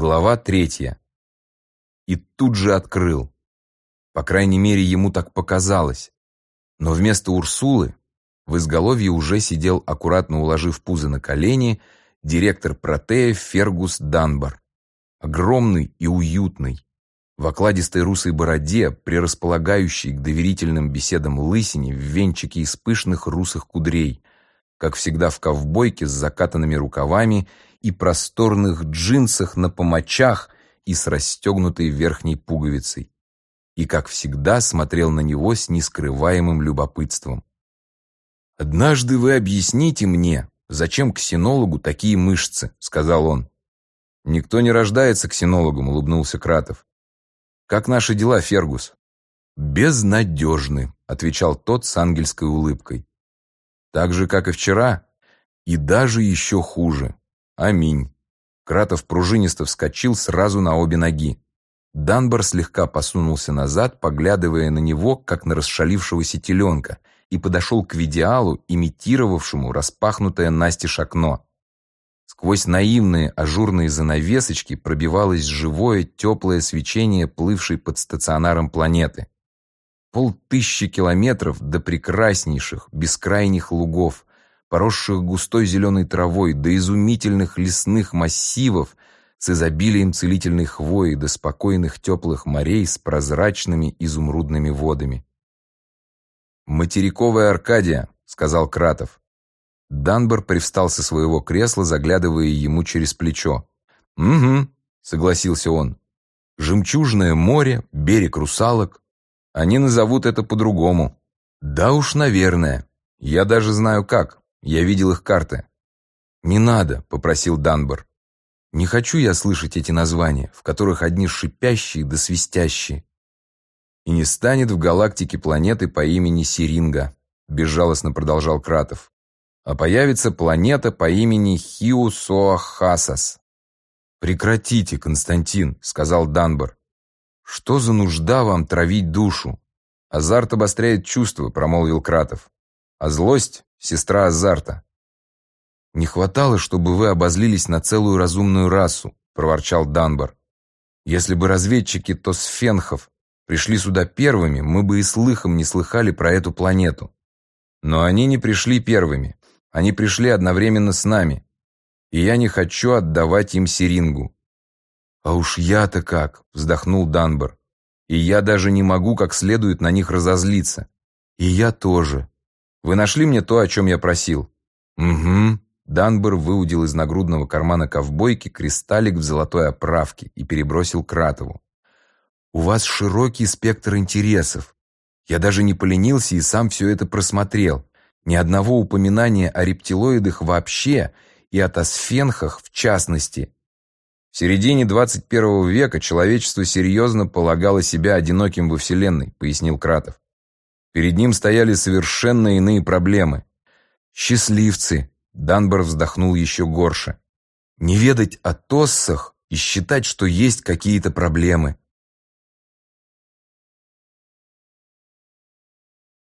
Глава третья. И тут же открыл. По крайней мере, ему так показалось. Но вместо Урсулы в изголовье уже сидел, аккуратно уложив пузо на колени, директор Протея Фергус Данбар. Огромный и уютный, в окладистой русой бороде, прирасполагающей к доверительным беседам лысине в венчике из пышных русых кудрей, как всегда в ковбойке с закатанными рукавами и просторных джинсах на помочах и с расстегнутой верхней пуговицей. И, как всегда, смотрел на него с нескрываемым любопытством. «Однажды вы объясните мне, зачем ксенологу такие мышцы?» — сказал он. «Никто не рождается ксенологом», — улыбнулся Кратов. «Как наши дела, Фергус?» «Безнадежны», — отвечал тот с ангельской улыбкой. «Так же, как и вчера, и даже еще хуже. Аминь». Кратов пружинисто вскочил сразу на обе ноги. Данбар слегка посунулся назад, поглядывая на него, как на расшалившегося теленка, и подошел к видеалу, имитировавшему распахнутое настежь окно. Сквозь наивные ажурные занавесочки пробивалось живое, теплое свечение, плывшей под стационаром планеты. Полтыщи километров до прекраснейших, бескрайних лугов, поросших густой зеленой травой, до изумительных лесных массивов с изобилием целительной хвои, до спокойных теплых морей с прозрачными изумрудными водами. «Материковая Аркадия», — сказал Кратов. Данбор привстал со своего кресла, заглядывая ему через плечо. «Угу», — согласился он. «Жемчужное море, берег русалок. Они назовут это по-другому». «Да уж, наверное. Я даже знаю как. Я видел их карты». «Не надо», — попросил Данбор. «Не хочу я слышать эти названия, в которых одни шипящие да свистящие». «И не станет в галактике планеты по имени Сиринга», — безжалостно продолжал Кратов а появится планета по имени Хиусоахасас. «Прекратите, Константин», — сказал Данбор. «Что за нужда вам травить душу? Азарт обостряет чувства», — промолвил Кратов. «А злость — сестра азарта». «Не хватало, чтобы вы обозлились на целую разумную расу», — проворчал Данбор. «Если бы разведчики Тосфенхов пришли сюда первыми, мы бы и слыхом не слыхали про эту планету. Но они не пришли первыми. Они пришли одновременно с нами, и я не хочу отдавать им Сирингу». «А уж я-то как!» — вздохнул Данбор. «И я даже не могу как следует на них разозлиться. И я тоже. Вы нашли мне то, о чем я просил?» «Угу». Данбор выудил из нагрудного кармана ковбойки кристаллик в золотой оправке и перебросил Кратову. «У вас широкий спектр интересов. Я даже не поленился и сам все это просмотрел. Ни одного упоминания о рептилоидах вообще и о тосфенхах в частности. В середине 21 века человечество серьезно полагало себя одиноким во Вселенной, пояснил Кратов. Перед ним стояли совершенно иные проблемы. Счастливцы, Данбор вздохнул еще горше. Не ведать о тоссах и считать, что есть какие-то проблемы.